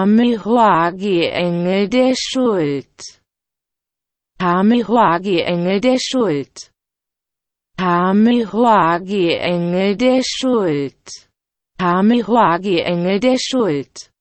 Tamihuagi Engel der Schuld. Tamihuagi Engel der Schuld. Tamihuagi Engel der Schuld. Tamihuagi Engel der Schuld.